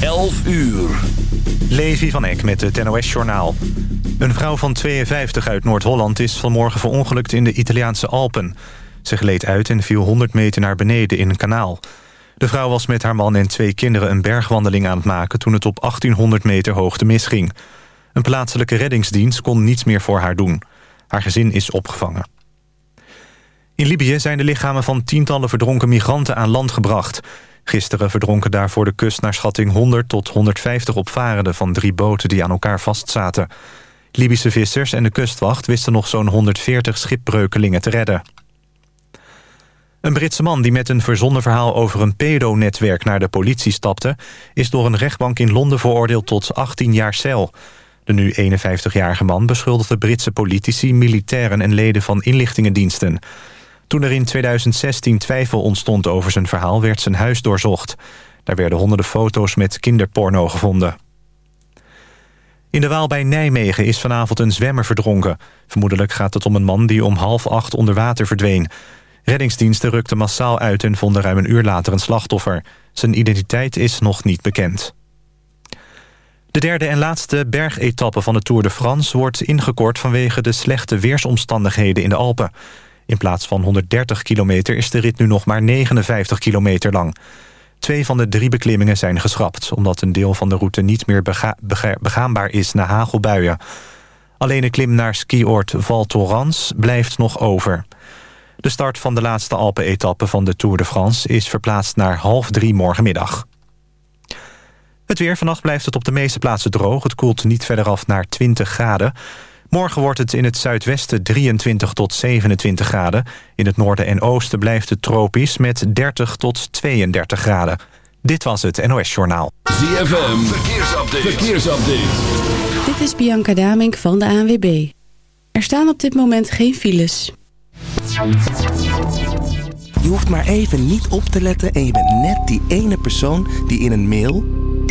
11 uur. Levi van Eck met het NOS-journaal. Een vrouw van 52 uit Noord-Holland is vanmorgen verongelukt in de Italiaanse Alpen. Ze gleed uit en viel 100 meter naar beneden in een kanaal. De vrouw was met haar man en twee kinderen een bergwandeling aan het maken... toen het op 1800 meter hoogte misging. Een plaatselijke reddingsdienst kon niets meer voor haar doen. Haar gezin is opgevangen. In Libië zijn de lichamen van tientallen verdronken migranten aan land gebracht. Gisteren verdronken daar voor de kust naar schatting 100 tot 150 opvarenden... van drie boten die aan elkaar vastzaten. Libische vissers en de kustwacht wisten nog zo'n 140 schipbreukelingen te redden. Een Britse man die met een verzonnen verhaal over een pedonetwerk naar de politie stapte... is door een rechtbank in Londen veroordeeld tot 18 jaar cel. De nu 51-jarige man beschuldigde Britse politici, militairen en leden van inlichtingendiensten. Toen er in 2016 twijfel ontstond over zijn verhaal werd zijn huis doorzocht. Daar werden honderden foto's met kinderporno gevonden. In de Waal bij Nijmegen is vanavond een zwemmer verdronken. Vermoedelijk gaat het om een man die om half acht onder water verdween. Reddingsdiensten rukten massaal uit en vonden ruim een uur later een slachtoffer. Zijn identiteit is nog niet bekend. De derde en laatste bergetappe van de Tour de France wordt ingekort vanwege de slechte weersomstandigheden in de Alpen. In plaats van 130 kilometer is de rit nu nog maar 59 kilometer lang. Twee van de drie beklimmingen zijn geschrapt... omdat een deel van de route niet meer begaanbaar is na hagelbuien. Alleen de klim naar skioord Val Thorens blijft nog over. De start van de laatste Alpen-etappe van de Tour de France... is verplaatst naar half drie morgenmiddag. Het weer. Vannacht blijft het op de meeste plaatsen droog. Het koelt niet verder af naar 20 graden. Morgen wordt het in het zuidwesten 23 tot 27 graden. In het noorden en oosten blijft het tropisch met 30 tot 32 graden. Dit was het NOS Journaal. ZFM, verkeersupdate. verkeersupdate. Dit is Bianca Damink van de ANWB. Er staan op dit moment geen files. Je hoeft maar even niet op te letten en je bent net die ene persoon die in een mail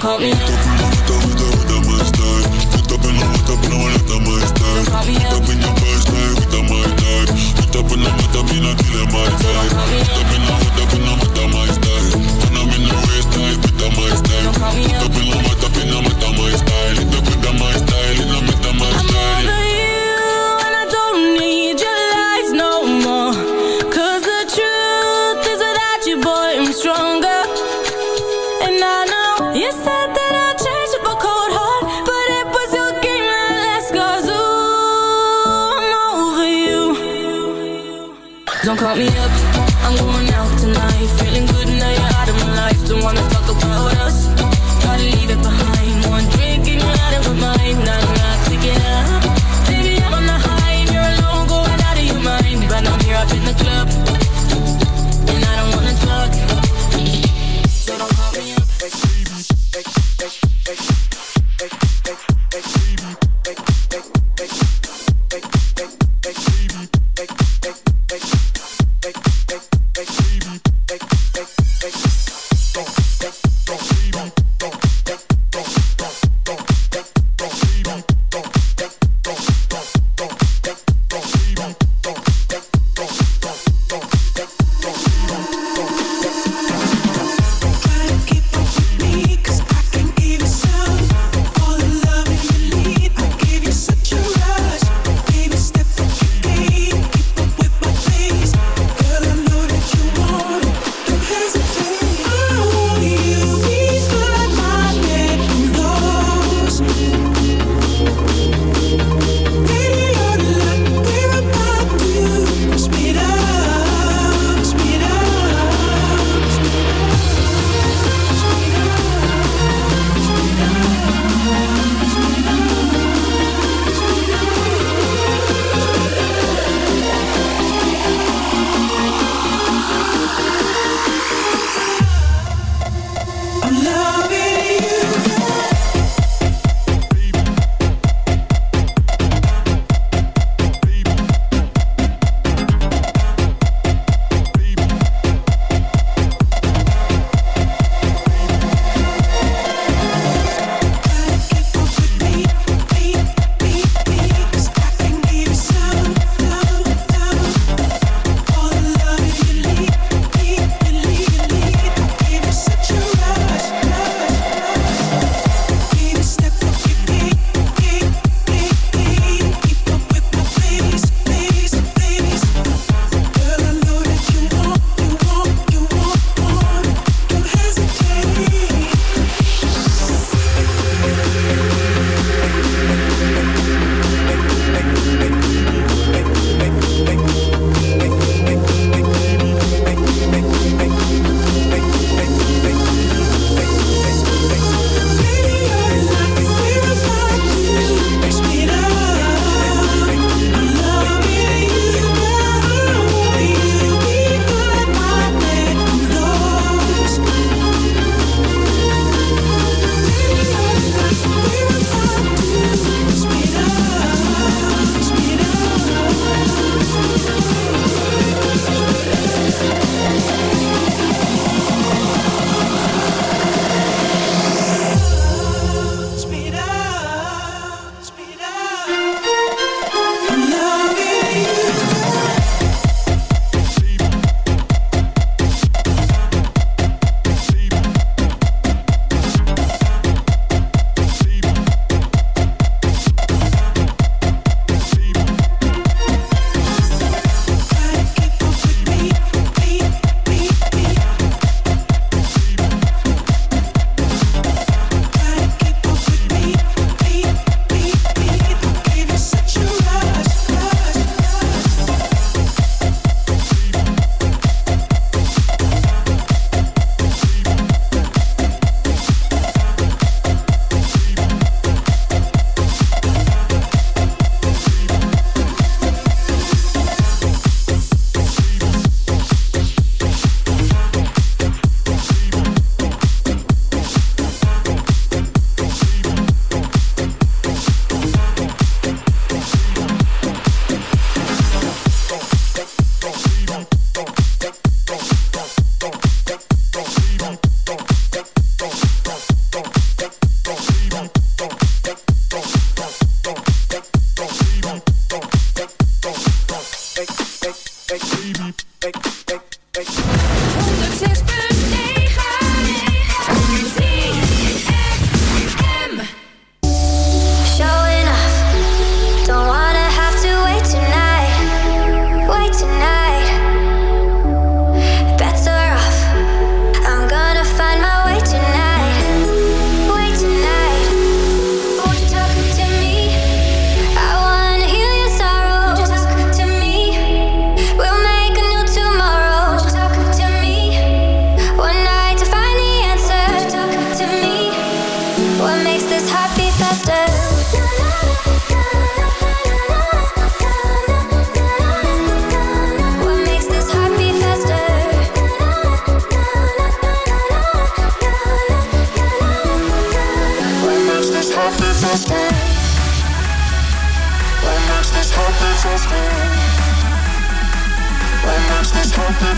call me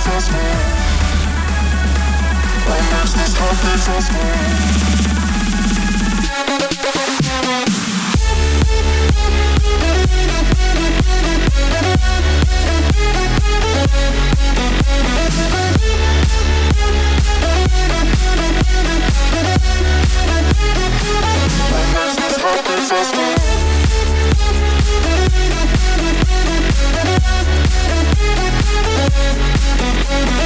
feels good. What makes this heartbeat feels good. What makes this heartbeat feels good. Thank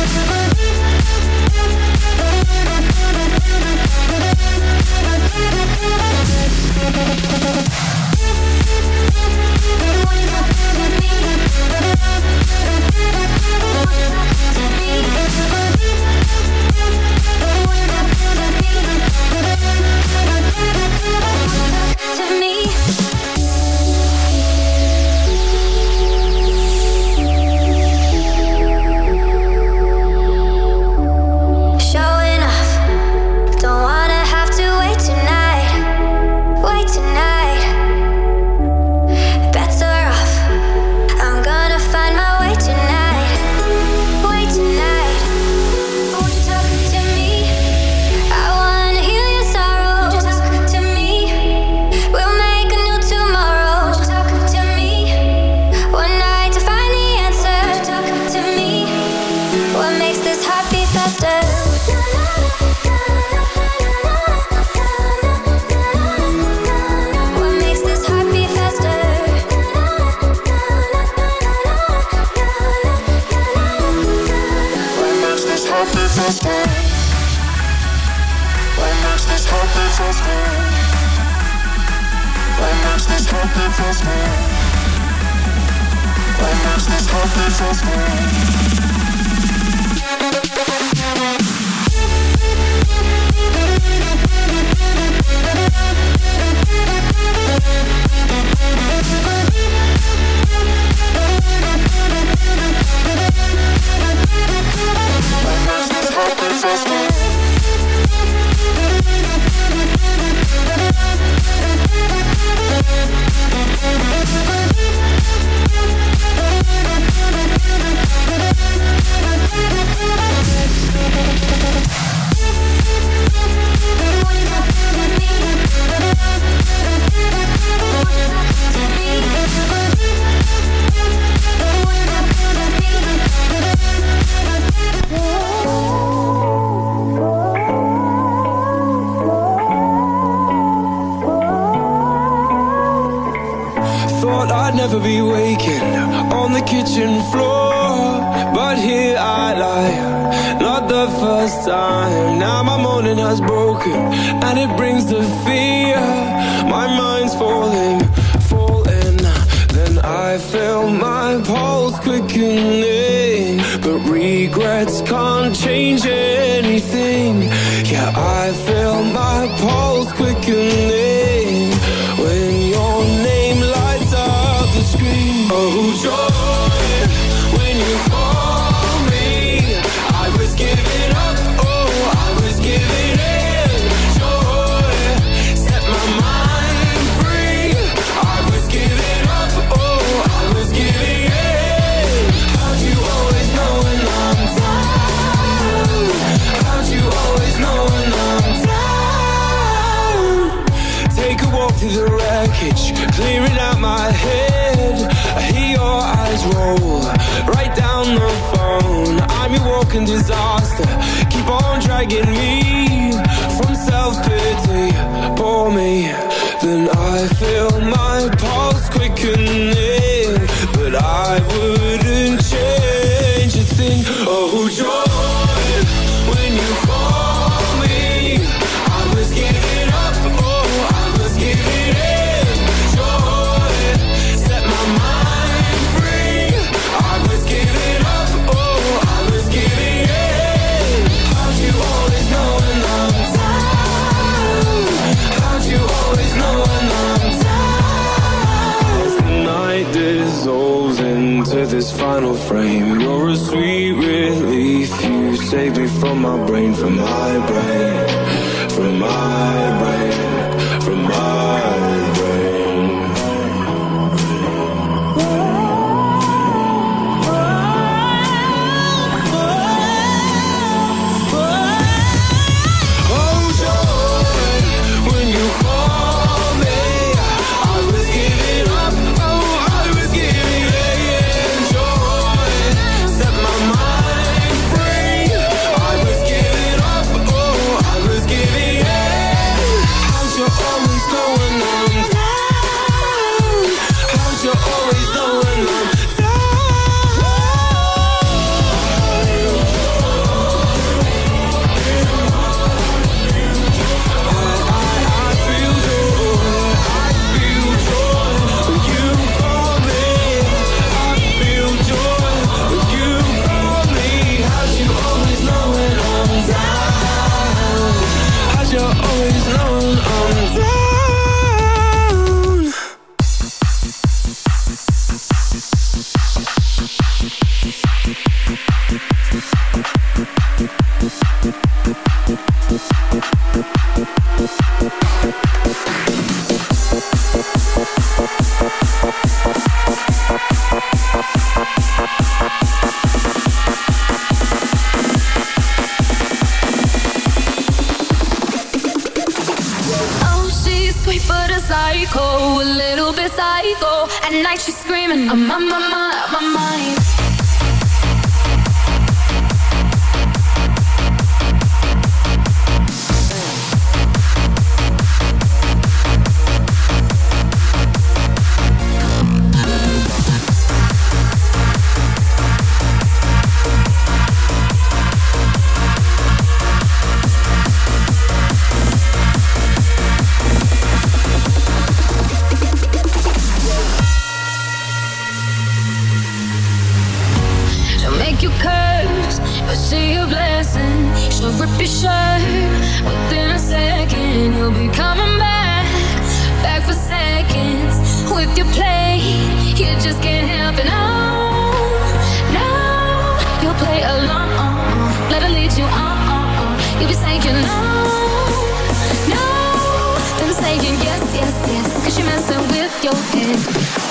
feels good? What makes this whole thing so? your head.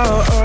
oh, oh.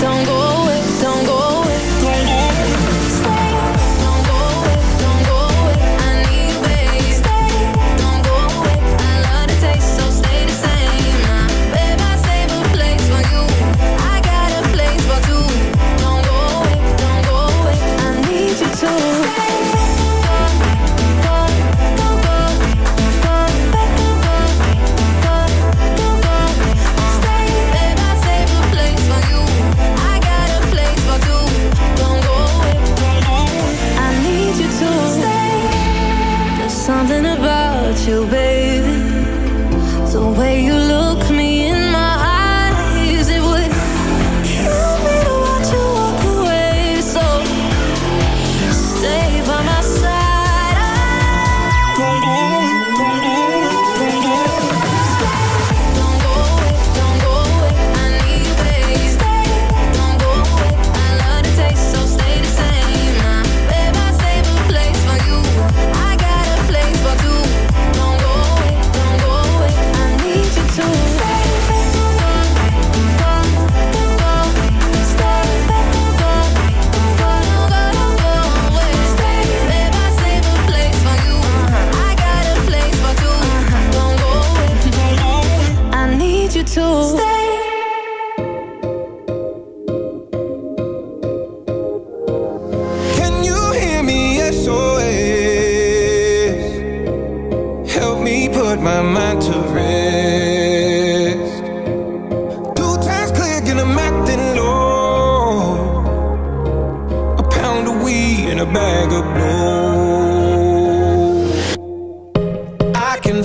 Don't go away, don't go away.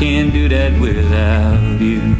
can't do that without you.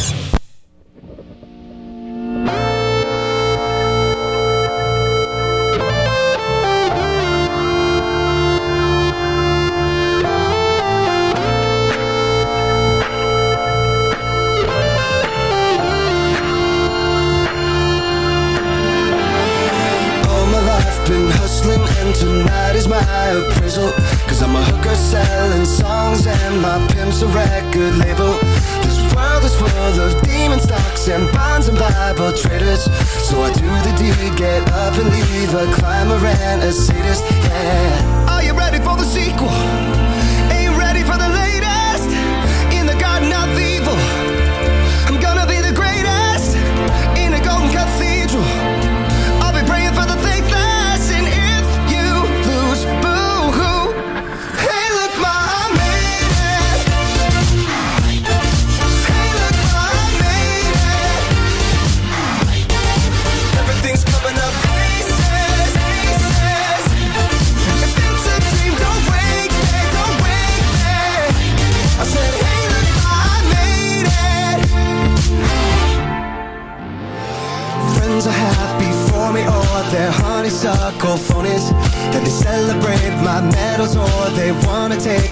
record label. This world is full of demon stocks and bonds and Bible traders. So I do the deed, get up and leave a climber and a sadist, yeah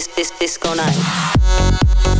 this this disco night.